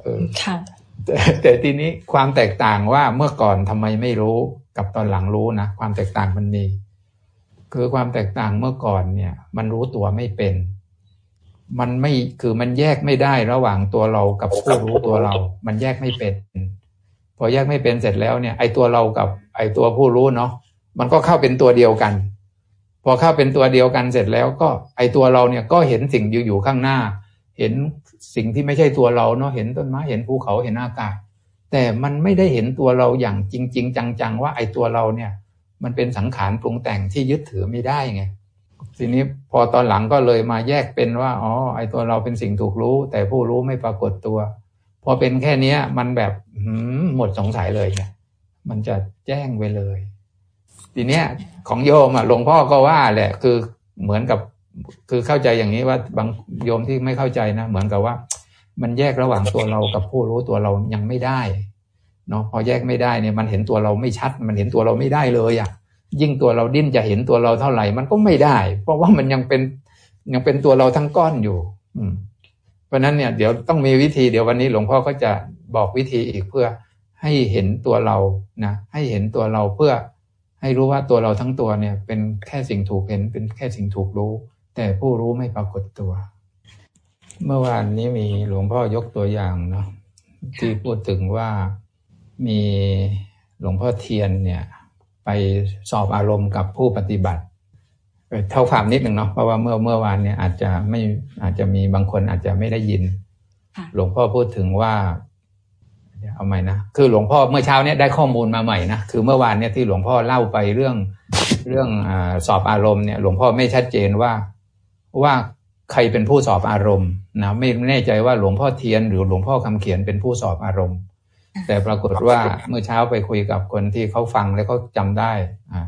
เออค่ะแต่แต่ทีนี้ความแตกต่างว่าเมื่อก่อนทำไมไม่รู้กับตอนหลังรู้นะความแตกต่างมันมีคือความแตกต่างเมื่อก่อนเนี่ย มันรู้ตัวไม่เป็น มันไม่คือมันแยกไม่ได้ระหว่างตัวเรากับผู้รู้ตัวเรา มันแยกไม่เป็น พอแยกไม่เป็นเสร็จแล้วเนี่ย ไอตัวเรากับไอตัวผู้รู้เนาะมันก็เข้าเป็นตัวเดียวกันพพอเข้าเป็นตัวเดียวกันเสร็จแล้วก็ไอตัวเราเนี่ยก็เห็นสิ่งอยู่อยู่ข้างหน้า เห็นสิ่งที่ไม่ใช่ตัวเราเนาะเห็นต้นไม้เห็นภูเขาเห็นอากาศ แต่มันไม่ได้เห็นตัวเราอย่างจริง ๆ จังๆว่าไอตัวเราเนี่ย มันเป็นสังขารปรุงแต่งที่ยึดถือไม่ได้ไง ทีนี้พอตอนหลังก็เลยมาแยกเป็นว่าอ๋อไอตัวเราเป็นสิ่งถูกรู้ แต่ผู้รู้ไม่ปรากฏตัว พอเป็นแค่เนี้ย มันแบบหมดสงสัยเลยเนี่ยมันจะแจ้งไปเลย ทีเนี้ยของโยมอะหลวงพ่อก็ว่าแหละคือเหมือนกับคือเข้าใจอย่างนี้ว่าบางโยมที่ไม่เข้าใจนะ เหมือนกับว่า มันแยกระหว่างตัวเรากับผู้รู้ตัวเรายังไม่ได้เนาะพอแยกไม่ได้เนี่ยมันเห็นตัวเราไม่ชัด มันเห็นตัวเราไม่ได้เลยอะ ยิ่งตัวเราดิ้นจะเห็นตัวเราเท่าไหร่ มันก็ไม่ได้ เพราะว่ามันยังเป็นยังเป็นตัวเราทั้งก้อนอยู่ อืม เพราะนั้นเนี่ยเดี๋ยวต้องมีวิธีเดี๋ยววันนี้หลวงพ่อก็จะบอกวิธีอีกเพื่อให้เห็นตัวเรานะให้เห็นตัวเราเพื่อให้รู้ว่าตัวเราทั้งตัวเนี่ย เป็นแค่สิ่งถูกเห็นเป็นแค่สิ่งถูกรู้ แต่ผู้รู้ไม่ปรากฏตัว เมื่อวานนี้มีหลวงพ่อยกตัวอย่างเนาะที่พูดถึงว่ามีหลวงพ่อเทียนเนี่ย ไปสอบอารมณ์กับผู้ปฏิบัติเท่าความนิดหนึ่งเนาะเพราะว่าเมื่อเมื่อวานเนี่ยอาจจะไม่อาจจะมีบางคนอาจจะไม่ได้ยิน หลวงพ่อพูดถึงว่าเอาใหม่นะคือหลวงพ่อเมื่อเช้าเนี่ยได้ข้อมูลมาใหม่นะคือเมื่อวานเนี่ยที่หลวงพ่อเล่าไปเรื่องเรื่องอสอบอารมณ์เนี่ยหลวงพ่อไม่ชัดเจนว่าว่าใครเป็นผู้สอบอารมณ์นะไม่แน่ใจว่าหลวงพ่อเทียนหรือหลวงพ่อคำเขียนเป็นผู้สอบอารมณ์ แต่ปรากฏว่าเมื่อเช้าไปคุยกับคนที่เขาฟังแล้วเขาจาได้อ่า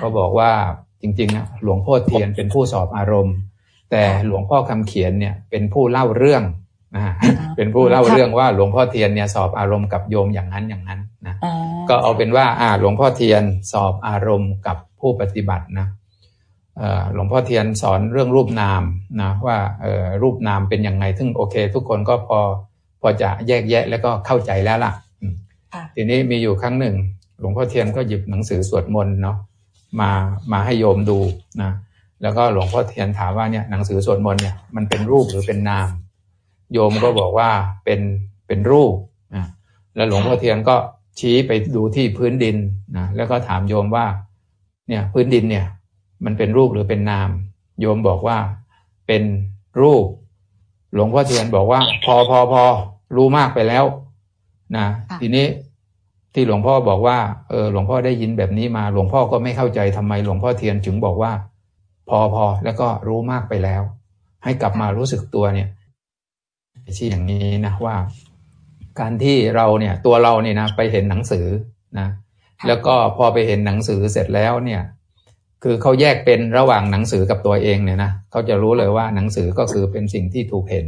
เขาบอกว่าจริงๆนะหลวงพ่อเทียนเป็นผู้สอบอารมณ์ แต่หลวงพ่อคำเขียนเนี่ยเป็นผู้เล่าเรื่องนะเป็นผู้เล่าเรื่องว่าหลวงพ่อเทียนเนี่ยสอบอารมณ์กับโยมอย่างนั้นอย่างนั้นนะก็เอาเป็นว่าอ่าหลวงพ่อเทียนสอบอารมณ์กับผู้ปฏิบัตินะหลวงพ่อเทียนสอนเรื่องรูปนามนะว่ารูปนามเป็นยังไงซึ่งโอเค ทุกคนก็พอ พอจะแยกแยะแล้วก็เข้าใจแล้วล่ะทีนี้มีอยู่ครั้งหนึ่ง หลวงพ่อเทียนก็หยิบหนังสือสวดมนต์เนาะมามาให้โยมดูนะแล้วก็หลวงพ่อเทียนถามว่าเนี่ยหนังสือสวดมนต์เนี่ยมันเป็นรูปหรือเป็นนาม โยมก็บอกว่าเป็นเป็นรูปนะแล้วหลวงพ่อเทียนก็ชี้ไปดูที่พื้นดินนะแล้วก็ถามโยมว่า เนี่ยพื้นดินเนี่ย มันเป็นรูปหรือเป็นนาม โยมบอกว่าเป็นรูป หลวงพ่อเทียนบอกว่า พอพอพอ รู้มากไปแล้วนะทีนี้ที่หลวงพ่อบอกว่าเออหลวงพ่อได้ยินแบบนี้มา หลวงพ่อก็ไม่เข้าใจทำไมหลวงพ่อเทียนจึงบอกว่า พอพอแล้วก็รู้มากไปแล้ว ให้กลับมารู้สึกตัวเนี่ยชี้อย่างนี้นะว่า การที่เราเนี่ยตัวเราเนี่ยนะไปเห็นหนังสือนะแล้วก็พอไปเห็นหนังสือเสร็จแล้วเนี่ย คือเขาแยกเป็นระหว่างหนังสือกับตัวเองเนี่ยนะเขาจะรู้เลยว่าหนังสือก็คือเป็นสิ่งที่ถูกเห็น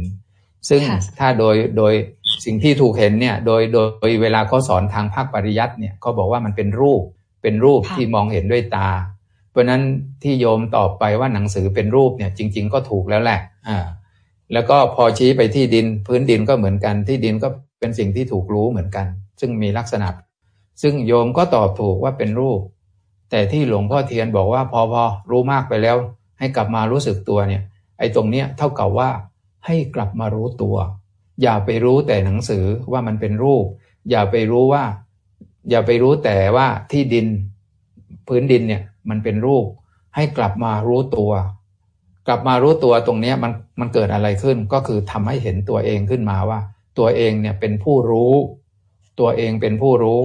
ซึ่งถ้าโดยโดย สิ่งที่ถูกเห็นเนี่ยโดยโดยเวลาเขาสอนทางภาคปริยัติเนี่ยเขาบอกว่ามันเป็นรูปเป็นรูปที่มองเห็นด้วยตา เพราะนั้นที่โยมตอบไปว่าหนังสือเป็นรูปเนี่ยจริง ๆ ก็ถูกแล้วแหละอ่าแล้วก็พอชี้ไปที่ดินพื้นดินก็เหมือนกัน ที่ดินก็เป็นสิ่งที่ถูกรู้เหมือนกัน ซึ่งมีลักษณะ ซึ่งโยมก็ตอบถูกว่าเป็นรูป แต่ที่หลวงพ่อเทียนบอกว่าพอพอรู้มากไปแล้ว ให้กลับมารู้สึกตัวเนี่ย ไอ้ตรงเนี้ยเท่ากับว่าให้กลับมารู้ตัว อย่าไปรู้แต่หนังสือว่ามันเป็นรูป อย่าไปรู้ว่า อย่าไปรู้แต่ว่าที่ดินพื้นดินเนี่ยมันเป็นรูป ให้กลับมารู้ตัว กลับมารู้ตัวตรงนี้มันมันเกิดอะไรขึ้นก็คือทำให้เห็นตัวเองขึ้นมาว่า ตัวเองเนี่ยเป็นผู้รู้ ตัวเองเป็นผู้รู้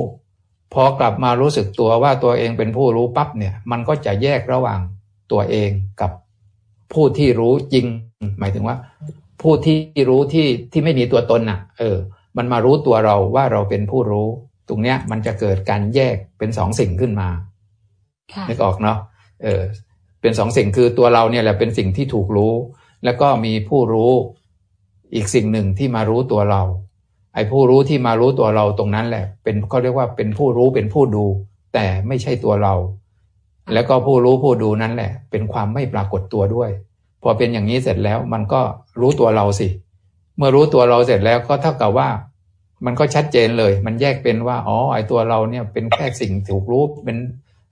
พอกลับมารู้สึกตัวว่าตัวเองเป็นผู้รู้ปั๊บเนี่ย มันก็จะแยกระหว่างตัวเองกับผู้ที่รู้จริง หมายถึงว่า ผู้ที่รู้ที่ที่ไม่มีตัวตนน่ะ เออ มันมารู้ตัวเราว่าเราเป็นผู้รู้ ตรงเนี้ยมันจะเกิดการแยกเป็นสองสิ่งขึ้นมานึกออกเนาะเออ เป็นสองสิ่งคือตัวเราเนี่ยแหละเป็นสิ่งที่ถูกรู้ แล้วก็มีผู้รู้อีกสิ่งหนึ่งที่มารู้ตัวเรา ไอ้ผู้รู้ที่มารู้ตัวเราตรงนั้นแหละ เป็นเขาเรียกว่าเป็นผู้รู้เป็นผู้ดู แต่ไม่ใช่ตัวเรา แล้วก็ผู้รู้ผู้ดูนั้นแหละ เป็นความไม่ปรากฏตัวด้วย พอเป็นอย่างนี้เสร็จแล้วมันก็รู้ตัวเราสิ เมื่อรู้ตัวเราเสร็จแล้วก็เท่ากับว่า มันก็ชัดเจนเลย มันแยกเป็นว่าอ๋อไอตัวเราเนี่ยเป็นแค่สิ่งถูกรู้เป็น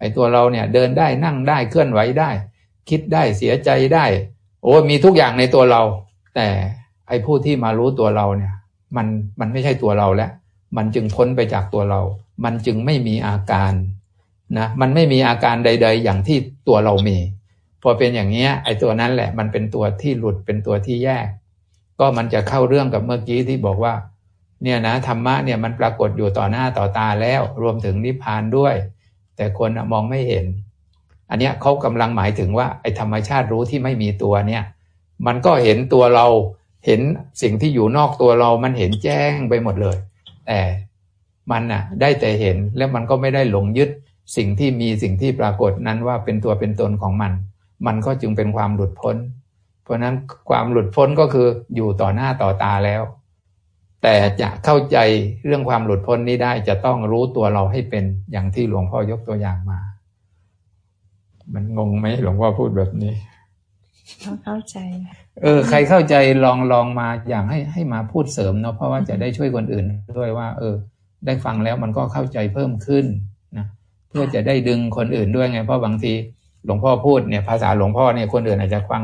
ไอตัวเราเนี่ย เดินได้นั่งได้เคลื่อนไหวได้ คิดได้เสียใจได้ โอ้มีทุกอย่างในตัวเรา แต่ไอผู้ที่มารู้ตัวเราเนี่ย มันมันไม่ใช่ตัวเราแล้ว มันจึงพ้นไปจากตัวเรา มันจึงไม่มีอาการนะมันไม่มีอาการใด ๆ อย่างที่ตัวเรามี พอเป็นอย่างเนี้ยไอ้ตัวนั้นแหละ มันเป็นตัวที่หลุดเป็นตัวที่แยก ก็มันจะเข้าเรื่องกับเมื่อกี้ที่บอกว่า เนี่ยนะธรรมะเนี่ยมันปรากฏอยู่ต่อหน้าต่อตาแล้ว รวมถึงนิพพานด้วย แต่คนมองไม่เห็น อันเนี้ยเขากำลังหมายถึงว่าไอ้ธรรมชาติรู้ที่ไม่มีตัวเนี่ย มันก็เห็นตัวเราเห็นสิ่งที่อยู่นอกตัวเรา มันเห็นแจ้งไปหมดเลย แต่มันน่ะ ได้แต่เห็นแล้วมันก็ไม่ได้หลงยึดสิ่งที่มีสิ่งที่ปรากฏนั้นว่าเป็นตัวเป็นตนของมัน มันก็จึงเป็นความหลุดพ้น เพราะนั้นความหลุดพ้นก็คืออยู่ต่อหน้าต่อตาแล้ว แต่จะเข้าใจเรื่องความหลุดพ้นนี้ได้จะต้องรู้ตัวเราให้เป็นอย่างที่หลวงพ่อยกตัวอย่างมา มันงงไหมหลวงพ่อพูดแบบนี้เข้าใจ เออ ใครเข้าใจลองลองมาอย่างให้ให้มาพูดเสริมเนาะเพราะว่าจะได้ช่วยคนอื่นด้วยว่า เออ ได้ฟังแล้วมันก็เข้าใจเพิ่มขึ้นนะเพื่อจะได้ดึงคนอื่นด้วยไง เพราะบางที หลวงพ่อพูดเนี่ยภาษาหลวงพ่อเนี่ยคนอื่นอาจจะฟัง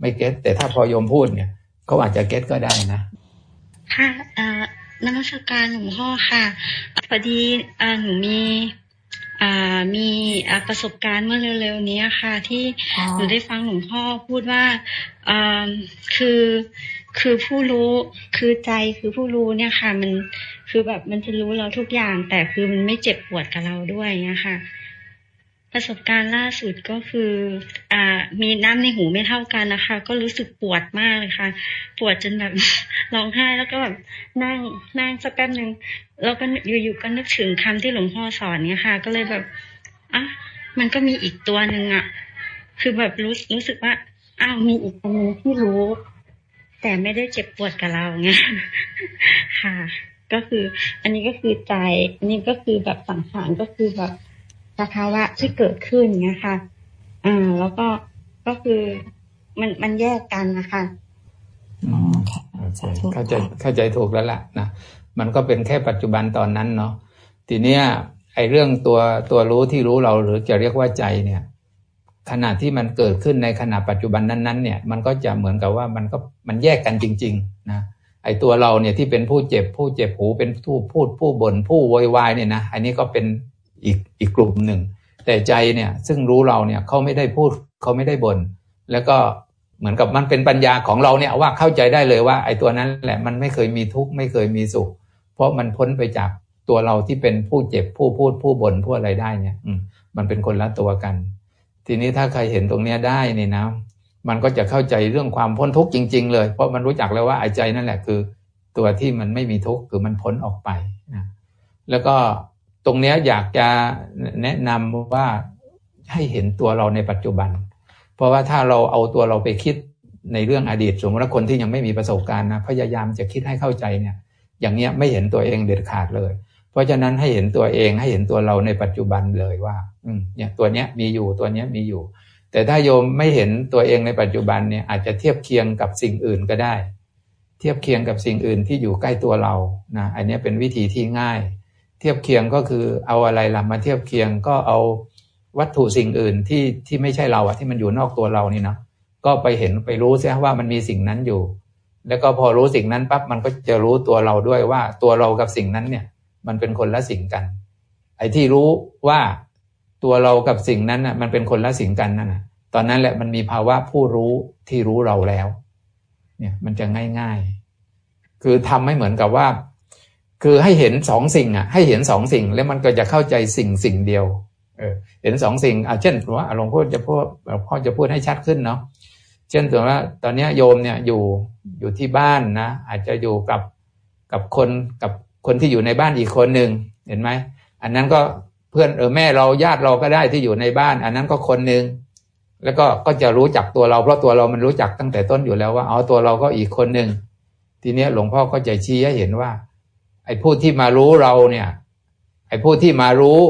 ไม่เก็ตแต่ถ้าพอยมพูดเนี่ยเขาอาจจะเก็ตก็ได้นะค่ะอ่านมัสการหลวงพ่อค่ะพอดีอหนูมีมีประสบการณ์เมื่อเร็วๆนี้ค่ะ ที่หนูได้ฟังหลวงพ่อพูดว่าคือคือผู้รู้คือใจคือผู้รู้เนี่ยค่ะ มันคือแบบมันจะรู้เราทุกอย่าง แต่คือมันไม่เจ็บปวดกับเราด้วยเนี่ยค่ะ ประสบการณ์ล่าสุดก็คืออ่ามีน้ำในหูไม่เท่ากันนะคะ ก็รู้สึกปวดมากเลยค่ะ ปวดจนแบบร้องไห้แล้วก็แบบนั่งนั่งสักแป๊บหนึ่งแล้วก็อยู่ๆก็นึกถึงคำที่หลวงพ่อสอนเนี่ยค่ะ ก็เลยแบบอะมันก็มีอีกตัวหนึ่งอะ คือแบบรู้รู้สึกว่าอ้าวมีอีกคนนึงที่รู้ แต่ไม่ได้เจ็บปวดกับเราไงค่ะ ก็คือ อันนี้ก็คือใจอันนี้ก็คือแบบสังขารก็คือแบบ สภาวะที่เกิดขึ้นเงี้ยค่ะอ่าแล้วก็ก็คือมันมันแยกกันนะคะอ๋อเข้าใจเข้าใจถูกแล้วล่ะนะมันก็เป็นแค่ปัจจุบันตอนนั้นเนาะทีเนี้ยไอ้เรื่องตัวตัวรู้ที่รู้เราหรือจะเรียกว่าใจเนี่ย ขณะที่มันเกิดขึ้นในขณะปัจจุบันนั้นๆเนี่ย มันก็จะเหมือนกับว่ามันก็มันแยกกันจริง ๆ นะไอ้ตัวเราเนี่ยที่เป็นผู้เจ็บผู้เจ็บหูเป็นผู้พูดผู้บน่นผู้โวยวายเนี่ยนะอันนี้ก็เป็น อีกอีกกลุ่มหนึ่ง แต่ใจเนี่ยซึ่งรู้เราเนี่ยเขาไม่ได้พูดเขาไม่ได้บน่นแล้วก็เหมือนกับมันเป็นปัญญาของเราเนี่ยว่าเข้าใจได้เลยว่า ไอ้ตัวนั้นแหละมันไม่เคยมีทุกข์ไม่เคยมีสุข เพราะมันพ้นไปจากตัวเราที่เป็นผู้เจ็บผู้พูดผู้บ่นผู้อะไรได้เนี่ยอืมมันเป็นคนละตัวกัน ทีนี้ถ้าใครเห็นตรงเนี้ยได้นี่นะ มันก็จะเข้าใจเรื่องความพ้นทุกข์จริง ๆ เลย เพราะมันรู้จักแล้วว่าไอ้ใจนั่นแหละคือ ตัวที่มันไม่มีทุกข์คือมันพ้นออกไปนะแล้วก็ ตรงนี้อยากจะแนะนำว่าให้เห็นตัวเราในปัจจุบัน เพราะว่าถ้าเราเอาตัวเราไปคิดในเรื่องอดีต สมมติว่าคนที่ยังไม่มีประสบการณ์นะพยายามจะคิดให้เข้าใจเนี่ย อย่างเนี้ยไม่เห็นตัวเองเด็ดขาดเลย เพราะฉะนั้นให้เห็นตัวเองให้เห็นตัวเราในปัจจุบันเลยว่า อืมเนี่ยตัวเนี้ยมีอยู่ตัวเนี้ยมีอยู่ แต่ถ้าโยมไม่เห็นตัวเองในปัจจุบันเนี่ยอาจจะเทียบเคียงกับสิ่งอื่นก็ได้ เทียบเคียงกับสิ่งอื่นที่อยู่ใกล้ตัวเรานะอันนี้เป็นวิธีที่ง่าย เทียบเคียงก็คือเอาอะไรล่ะมาเทียบเคียงก็เอาวัตถุสิ่งอื่นที่ที่ไม่ใช่เราอะที่มันอยู่นอกตัวเรานี่เนาะก็ไปเห็นไปรู้เสียว่ามันมีสิ่งนั้นอยู่ แล้วก็พอรู้สิ่งนั้นปั๊บมันก็จะรู้ตัวเราด้วยว่าตัวเรากับสิ่งนั้นเนี่ย มันเป็นคนละสิ่งกัน ไอ้ที่รู้ว่าตัวเรากับสิ่งนั้นน่ะ มันเป็นคนละสิ่งกันนั่นน่ะ ตอนนั้นแหละมันมีภาวะผู้รู้ที่รู้เราแล้ว เนี่ยมันจะง่าย ๆ คือทำให้เหมือนกับว่า คือให้เห็นสองสิ่งอะ ให้เห็นสองสิ่งแล้วมันก็จะเข้าใจสิ่งสิ่งเดียว เออ เห็นสองสิ่งอะเช่นว่าหลวงพ่อจะพูดหลวงพ่อจะพูดให้ชัดขึ้นเนาะเช่นตัวว่าตอนนี้โยมเนี่ยอยู่อยู่ที่บ้านนะอาจจะอยู่กับกับคนกับคนที่อยู่ในบ้านอีกคนหนึ่งเห็นไหมอันนั้นก็เพื่อนเออแม่เราญาติเราก็ได้ที่อยู่ในบ้าน อันนั้นก็คนหนึ่งแล้วก็ก็จะรู้จักตัวเราเพราะตัวเรามันรู้จักตั้งแต่ต้นอยู่แล้วว่าเอาตัวเราก็อีกคนหนึ่งทีนี้หลวงพ่อก็จะชี้ให้เห็นว่า ไอ้ผู้ที่มารู้เราเนี่ย ไอ้ผู้ที่มารู้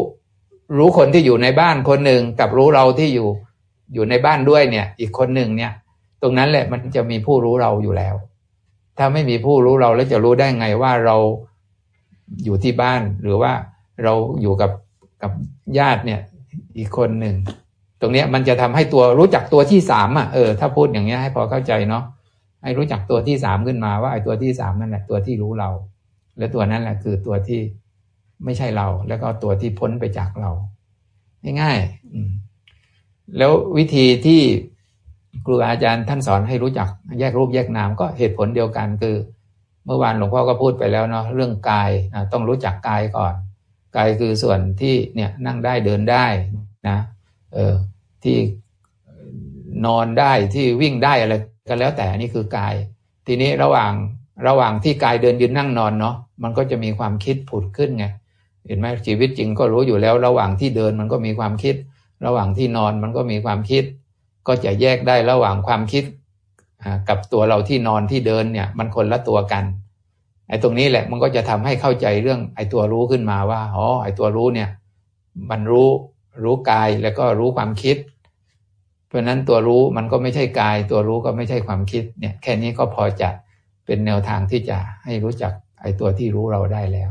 รู้คนที่อยู่ในบ้านคนหนึ่งกับรู้เราที่อยู่อยู่ในบ้านด้วยเนี่ย อีกคนหนึ่งเนี่ย ตรงนั้นแหละมันจะมีผู้รู้เราอยู่แล้ว ถ้าไม่มีผู้รู้เราแล้วจะรู้ได้ไงว่าเราอยู่ที่บ้านหรือว่าเราอยู่กับกับญาติเนี่ย อีกคนหนึ่งตรงนี้มันจะทำให้ตัวรู้จักตัวที่สามอะเออถ้าพูดอย่างเงี้ยให้พอเข้าใจเนาะให้รู้จักตัวที่สามขึ้นมาว่าไอ้ตัวที่สามนั่นแหละตัวที่รู้เรา และตัวนั้นแหละคือตัวที่ไม่ใช่เรา แล้วก็ตัวที่พ้นไปจากเรา ง่ายๆแล้ววิธีที่ครูอาจารย์ท่านสอนให้รู้จักแยกรูปแยกนามก็เหตุผลเดียวกันคือ เมื่อวานหลวงพ่อก็พูดไปแล้วเนาะเรื่องกายนะต้องรู้จักกายก่อนกายคือส่วนที่เนี่ยนั่งได้เดินได้นะเออที่นอนได้ที่วิ่งได้อะไรก็แล้วแต่นี่คือกาย ทีนี้ระหว่าง ระหว่างที่กายเดินยืนนั่งนอนเนาะมันก็จะมีความคิดผุดขึ้นไงเห็นไหมชีวิตจริงก็รู้อยู่แล้ว ระหว่างที่เดินมันก็มีความคิด ระหว่างที่นอนมันก็มีความคิด ก็จะแยกได้ระหว่างความคิดกับตัวเราที่นอนที่เดินเนี่ยมันคนละตัวกันไอ้ตรงนี้แหละมันก็จะทำให้เข้าใจเรื่องไอ้ตัวรู้ขึ้นมาว่าอ๋อไอ้ตัวรู้เนี่ย มันรู้รู้กายแล้วก็รู้ความคิด เพราะนั้นตัวรู้มันก็ไม่ใช่กาย ตัวรู้ก็ไม่ใช่ความคิดเนี่ยแค่นี้ก็พอจะ เป็นแนวทางที่จะให้รู้จักไอ้ตัวที่รู้เราได้แล้ว